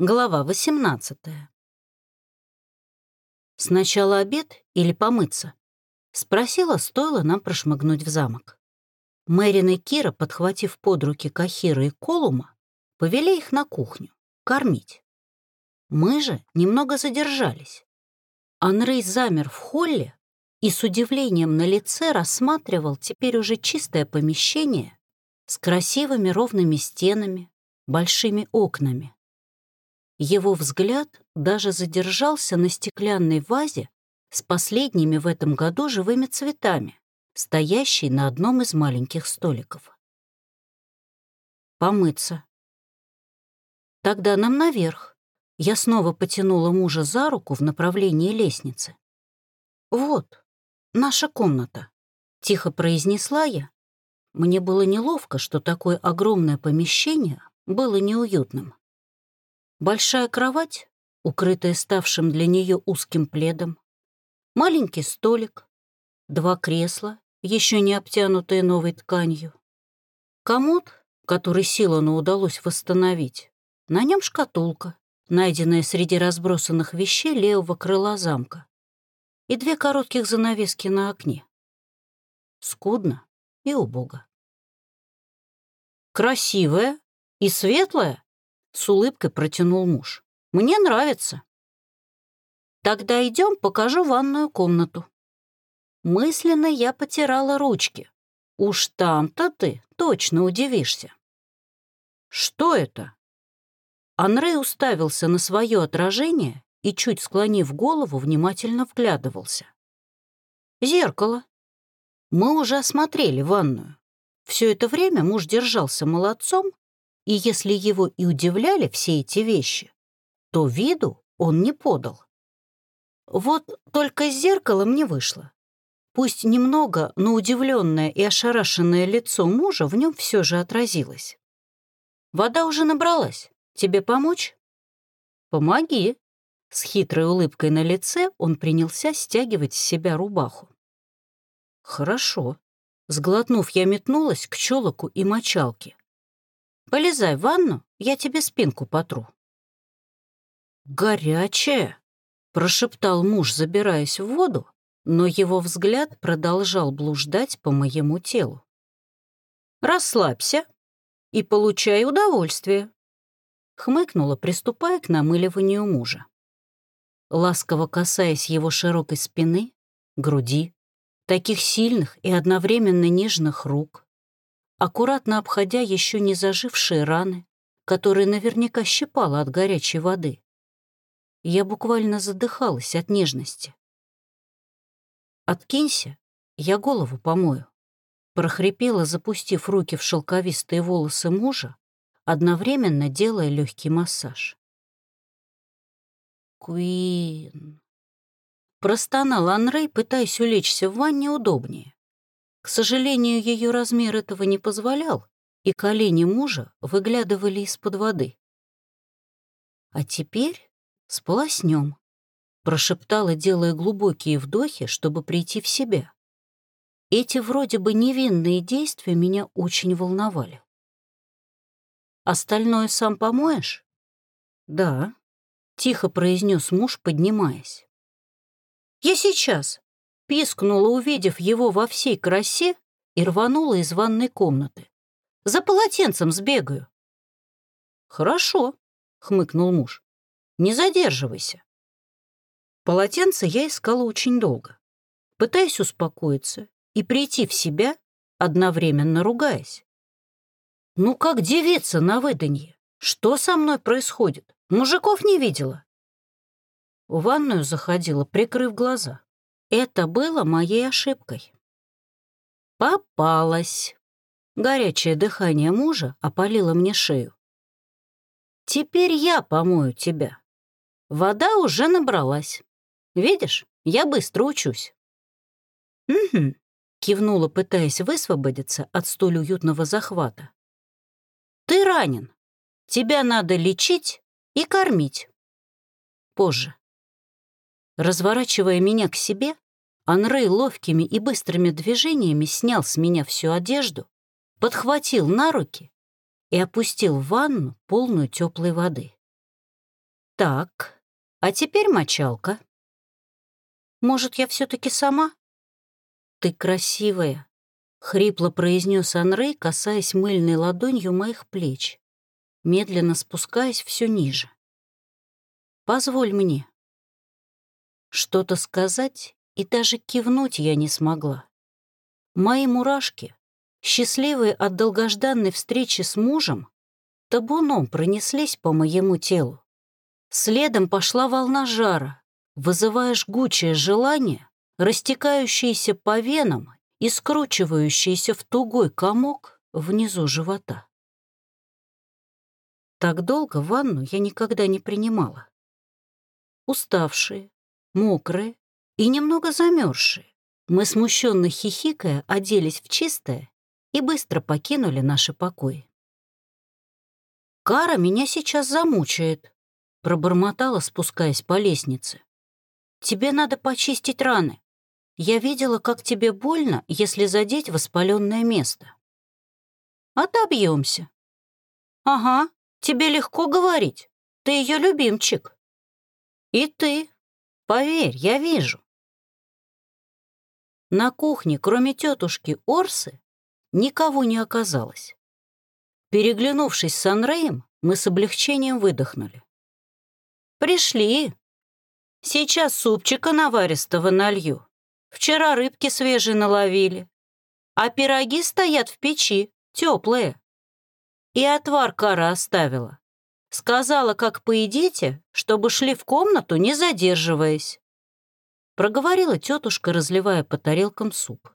Глава 18. «Сначала обед или помыться?» — спросила, стоило нам прошмыгнуть в замок. Мэрин и Кира, подхватив под руки Кахира и Колума, повели их на кухню, кормить. Мы же немного задержались. Анрей замер в холле и с удивлением на лице рассматривал теперь уже чистое помещение с красивыми ровными стенами, большими окнами. Его взгляд даже задержался на стеклянной вазе с последними в этом году живыми цветами, стоящей на одном из маленьких столиков. «Помыться». «Тогда нам наверх». Я снова потянула мужа за руку в направлении лестницы. «Вот, наша комната», — тихо произнесла я. Мне было неловко, что такое огромное помещение было неуютным. Большая кровать, укрытая ставшим для нее узким пледом, маленький столик, два кресла, еще не обтянутые новой тканью, комод, который Силану удалось восстановить, на нем шкатулка, найденная среди разбросанных вещей левого крыла замка, и две коротких занавески на окне. Скудно и убого. «Красивая и светлая?» С улыбкой протянул муж. «Мне нравится». «Тогда идем, покажу ванную комнату». Мысленно я потирала ручки. Уж там-то ты точно удивишься. «Что это?» Анрей уставился на свое отражение и, чуть склонив голову, внимательно вглядывался. «Зеркало. Мы уже осмотрели ванную. Все это время муж держался молодцом и если его и удивляли все эти вещи, то виду он не подал. Вот только с зеркалом не вышло. Пусть немного, но удивленное и ошарашенное лицо мужа в нем все же отразилось. «Вода уже набралась. Тебе помочь?» «Помоги». С хитрой улыбкой на лице он принялся стягивать с себя рубаху. «Хорошо». Сглотнув, я метнулась к челоку и мочалке. Полезай в ванну, я тебе спинку потру». «Горячая!» — прошептал муж, забираясь в воду, но его взгляд продолжал блуждать по моему телу. «Расслабься и получай удовольствие», — хмыкнула, приступая к намыливанию мужа. Ласково касаясь его широкой спины, груди, таких сильных и одновременно нежных рук, аккуратно обходя еще не зажившие раны, которые наверняка щипала от горячей воды. Я буквально задыхалась от нежности. «Откинься, я голову помою», — прохрипела, запустив руки в шелковистые волосы мужа, одновременно делая легкий массаж. «Куин...» Простонал Анрей, пытаясь улечься в ванне удобнее. К сожалению, ее размер этого не позволял, и колени мужа выглядывали из-под воды. «А теперь сполоснем», — прошептала, делая глубокие вдохи, чтобы прийти в себя. Эти вроде бы невинные действия меня очень волновали. «Остальное сам помоешь?» «Да», — тихо произнес муж, поднимаясь. «Я сейчас», пискнула, увидев его во всей красе, и рванула из ванной комнаты. «За полотенцем сбегаю». «Хорошо», — хмыкнул муж. «Не задерживайся». Полотенце я искала очень долго, пытаясь успокоиться и прийти в себя, одновременно ругаясь. «Ну как девица на выданье? Что со мной происходит? Мужиков не видела?» В ванную заходила, прикрыв глаза. Это было моей ошибкой. Попалась. Горячее дыхание мужа опалило мне шею. Теперь я помою тебя. Вода уже набралась. Видишь, я быстро учусь. Угу, кивнула, пытаясь высвободиться от столь уютного захвата. Ты ранен. Тебя надо лечить и кормить. Позже. Разворачивая меня к себе, Анрей ловкими и быстрыми движениями снял с меня всю одежду, подхватил на руки и опустил в ванну полную теплой воды. Так, а теперь мочалка. Может, я все-таки сама? Ты красивая, хрипло произнес Анрей, касаясь мыльной ладонью моих плеч, медленно спускаясь все ниже. Позволь мне. Что-то сказать и даже кивнуть я не смогла. Мои мурашки, счастливые от долгожданной встречи с мужем, табуном пронеслись по моему телу. Следом пошла волна жара, вызывая жгучее желание, растекающееся по венам и скручивающееся в тугой комок внизу живота. Так долго ванну я никогда не принимала. Уставшие, мокрые и немного замерзшие, мы смущенно хихикая оделись в чистое и быстро покинули наши покои. «Кара меня сейчас замучает», — пробормотала, спускаясь по лестнице. «Тебе надо почистить раны. Я видела, как тебе больно, если задеть воспаленное место». «Отобьемся». «Ага, тебе легко говорить. Ты ее любимчик». «И ты. Поверь, я вижу». На кухне, кроме тетушки Орсы, никого не оказалось. Переглянувшись с Анреем, мы с облегчением выдохнули. «Пришли. Сейчас супчика наваристого налью. Вчера рыбки свежие наловили. А пироги стоят в печи, теплые. И отвар кара оставила. Сказала, как поедите, чтобы шли в комнату, не задерживаясь. Проговорила тетушка, разливая по тарелкам суп.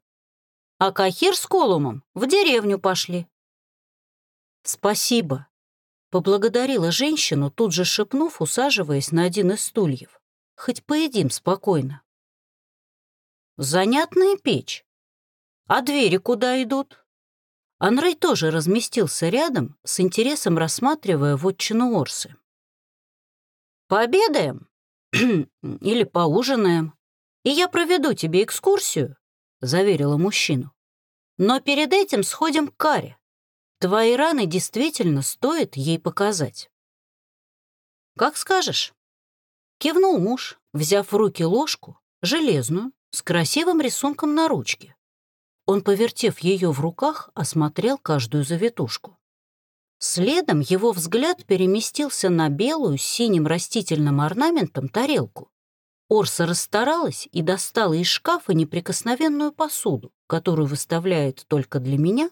А Кахир с Колумом в деревню пошли. «Спасибо», — поблагодарила женщину, тут же шепнув, усаживаясь на один из стульев. «Хоть поедим спокойно». «Занятная печь. А двери куда идут?» Анрей тоже разместился рядом, с интересом рассматривая вотчину Орсы. «Пообедаем? Или поужинаем? И я проведу тебе экскурсию», — заверила мужчину. «Но перед этим сходим к Каре. Твои раны действительно стоит ей показать. Как скажешь. Кивнул муж, взяв в руки ложку, железную, с красивым рисунком на ручке. Он, повертев ее в руках, осмотрел каждую завитушку. Следом его взгляд переместился на белую с синим растительным орнаментом тарелку. Орса расстаралась и достала из шкафа неприкосновенную посуду, которую выставляет только для меня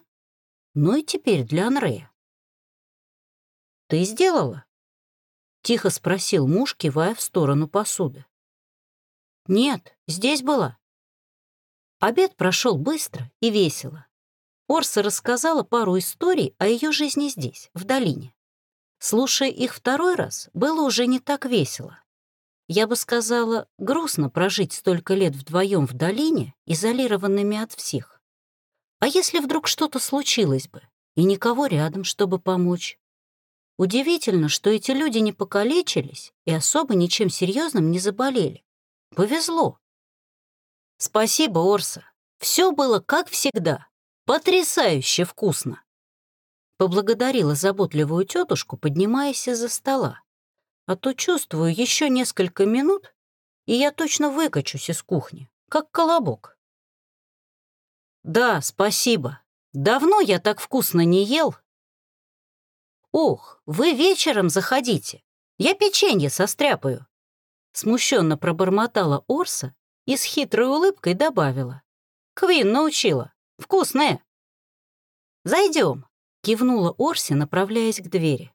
ну и теперь для Анрея. «Ты сделала?» — тихо спросил муж, кивая в сторону посуды. «Нет, здесь была». Обед прошел быстро и весело. Орса рассказала пару историй о ее жизни здесь, в долине. Слушая их второй раз, было уже не так весело. Я бы сказала, грустно прожить столько лет вдвоем в долине, изолированными от всех. А если вдруг что-то случилось бы, и никого рядом, чтобы помочь? Удивительно, что эти люди не покалечились и особо ничем серьезным не заболели. Повезло. Спасибо, Орса. Все было как всегда. Потрясающе вкусно. Поблагодарила заботливую тетушку, поднимаясь из-за стола. А то чувствую еще несколько минут, и я точно выкачусь из кухни, как колобок. «Да, спасибо. Давно я так вкусно не ел». «Ох, вы вечером заходите. Я печенье состряпаю». Смущенно пробормотала Орса и с хитрой улыбкой добавила. «Квин научила. Вкусное». «Зайдем», — кивнула Орси, направляясь к двери.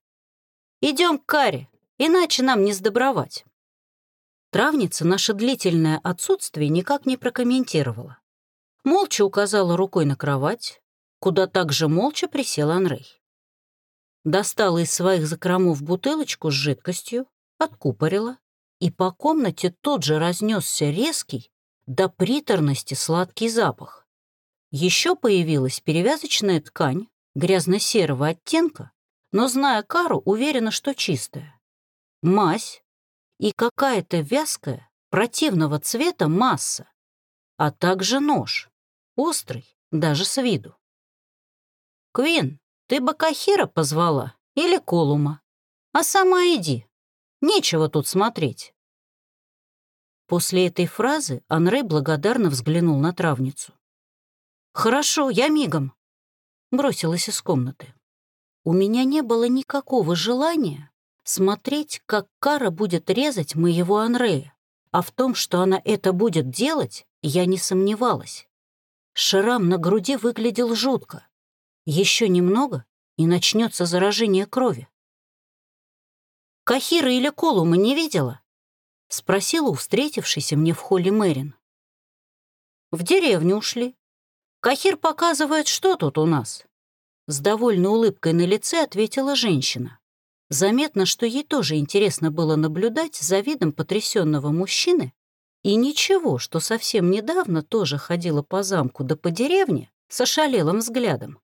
«Идем к Каре, иначе нам не сдобровать». Травница наше длительное отсутствие никак не прокомментировала молча указала рукой на кровать, куда также молча присел Анрей. Достала из своих закромов бутылочку с жидкостью, откупорила, и по комнате тут же разнесся резкий, до приторности сладкий запах. Еще появилась перевязочная ткань грязно-серого оттенка, но, зная Кару, уверена, что чистая. Мазь и какая-то вязкая, противного цвета масса, а также нож. Острый, даже с виду. «Квин, ты бы Кахира позвала или Колума? А сама иди. Нечего тут смотреть». После этой фразы Анрей благодарно взглянул на травницу. «Хорошо, я мигом», — бросилась из комнаты. У меня не было никакого желания смотреть, как Кара будет резать моего Анрея, а в том, что она это будет делать, я не сомневалась. Шрам на груди выглядел жутко. Еще немного, и начнется заражение крови. «Кахира или Колума не видела?» — спросила у встретившейся мне в холле Мэрин. «В деревню ушли. Кахир показывает, что тут у нас». С довольной улыбкой на лице ответила женщина. Заметно, что ей тоже интересно было наблюдать за видом потрясенного мужчины, и ничего, что совсем недавно тоже ходила по замку да по деревне с ошалелым взглядом.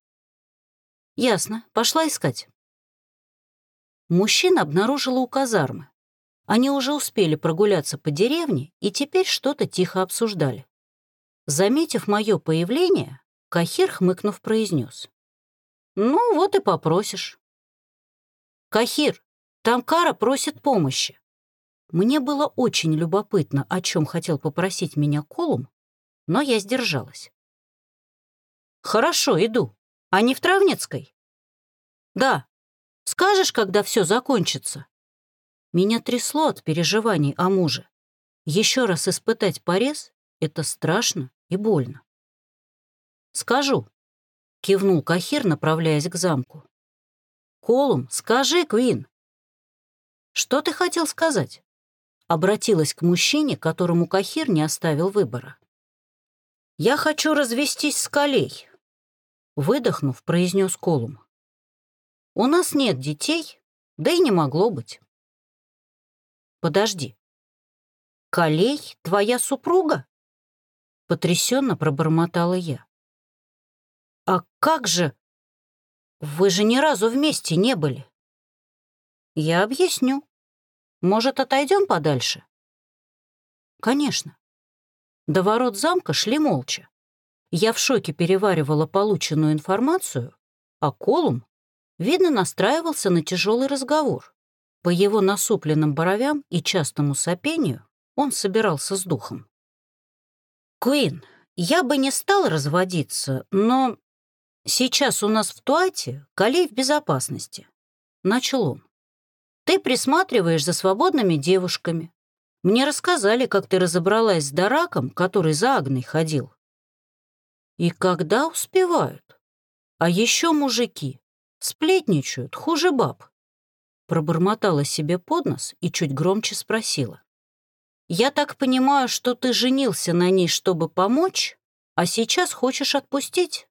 «Ясно. Пошла искать». Мужчин обнаружила у казармы. Они уже успели прогуляться по деревне и теперь что-то тихо обсуждали. Заметив мое появление, Кахир, хмыкнув, произнес. «Ну, вот и попросишь». «Кахир, там Кара просит помощи». Мне было очень любопытно, о чем хотел попросить меня Колум, но я сдержалась. «Хорошо, иду», а не в Травницкой? Да. Скажешь, когда все закончится? Меня трясло от переживаний о муже. Еще раз испытать порез — это страшно и больно. «Скажу», — кивнул Кахир, направляясь к замку. «Колум, скажи, Квин». «Что ты хотел сказать?» Обратилась к мужчине, которому Кахир не оставил выбора. «Я хочу развестись с Калей», Выдохнув, произнес Колум. «У нас нет детей, да и не могло быть». «Подожди. Колей твоя супруга?» Потрясенно пробормотала я. «А как же? Вы же ни разу вместе не были». «Я объясню. Может, отойдем подальше?» «Конечно». До ворот замка шли молча. Я в шоке переваривала полученную информацию, а Колум, видно, настраивался на тяжелый разговор. По его насупленным бровям и частому сопению он собирался с духом. «Куин, я бы не стал разводиться, но сейчас у нас в Туате Калей в безопасности», — начал он. «Ты присматриваешь за свободными девушками. Мне рассказали, как ты разобралась с Дараком, который за Агной ходил. И когда успевают? А еще мужики сплетничают, хуже баб. Пробормотала себе под нос и чуть громче спросила. «Я так понимаю, что ты женился на ней, чтобы помочь, а сейчас хочешь отпустить?»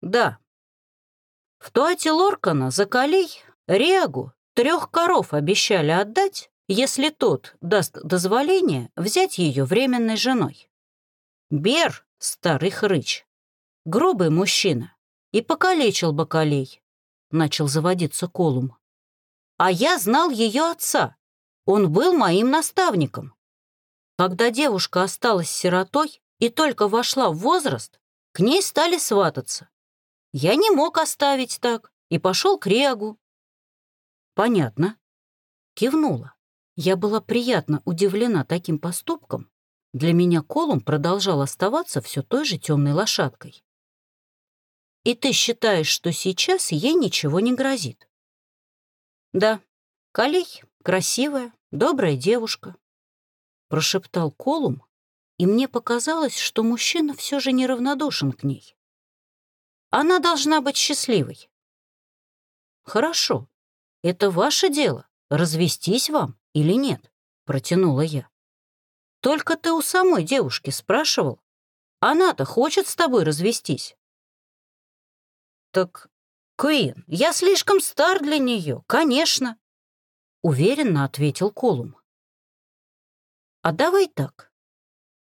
«Да». В туате Лоркана за Калей Регу трех коров обещали отдать, если тот даст дозволение взять ее временной женой. Бер Старый хрыч. Грубый мужчина. И покалечил бакалей. Начал заводиться Колум. А я знал ее отца. Он был моим наставником. Когда девушка осталась сиротой и только вошла в возраст, к ней стали свататься. Я не мог оставить так и пошел к Регу. Понятно. Кивнула. Я была приятно удивлена таким поступком для меня Колум продолжал оставаться все той же темной лошадкой. «И ты считаешь, что сейчас ей ничего не грозит?» «Да, Калей красивая, добрая девушка», — прошептал Колум, и мне показалось, что мужчина все же неравнодушен к ней. «Она должна быть счастливой». «Хорошо, это ваше дело, развестись вам или нет», — протянула я. Только ты у самой девушки спрашивал. Она-то хочет с тобой развестись. Так, Куин, я слишком стар для нее, конечно, уверенно ответил Колум. А давай так.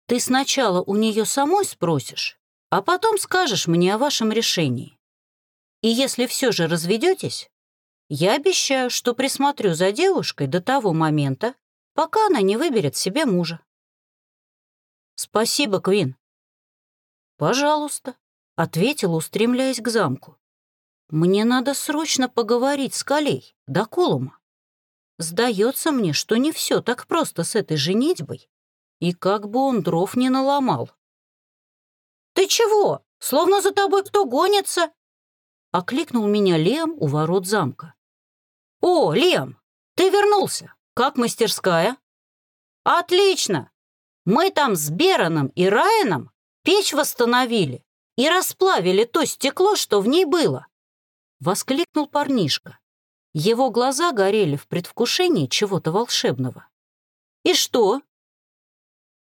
Ты сначала у нее самой спросишь, а потом скажешь мне о вашем решении. И если все же разведетесь, я обещаю, что присмотрю за девушкой до того момента, пока она не выберет себе мужа. «Спасибо, Квин». «Пожалуйста», — ответила, устремляясь к замку. «Мне надо срочно поговорить с Калей, до Колума». Сдается мне, что не все так просто с этой женитьбой, и как бы он дров не наломал. «Ты чего? Словно за тобой кто гонится!» Окликнул меня Лем у ворот замка. «О, Лем, ты вернулся! Как мастерская?» «Отлично! Мы там с Бероном и Райаном печь восстановили и расплавили то стекло, что в ней было!» Воскликнул парнишка. Его глаза горели в предвкушении чего-то волшебного. «И что?»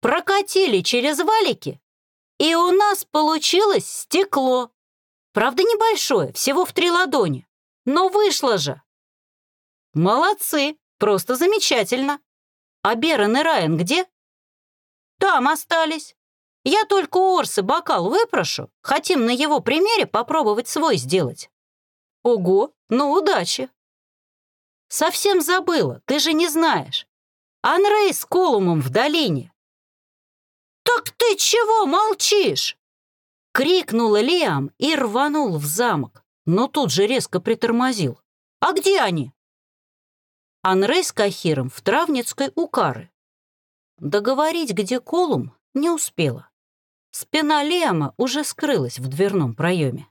«Прокатили через валики, и у нас получилось стекло. Правда, небольшое, всего в три ладони, но вышло же!» «Молодцы! Просто замечательно! А Берон и Райан где?» «Там остались. Я только у Орса бокал выпрошу. Хотим на его примере попробовать свой сделать». «Ого, ну удачи!» Совсем забыла, ты же не знаешь. Анрей с Колумом в долине. «Так ты чего молчишь?» Крикнула Лиам и рванул в замок, но тут же резко притормозил. «А где они?» Анрей с Кахиром в Травницкой у Кары. Договорить, где Колум, не успела. Спина Лиама уже скрылась в дверном проеме.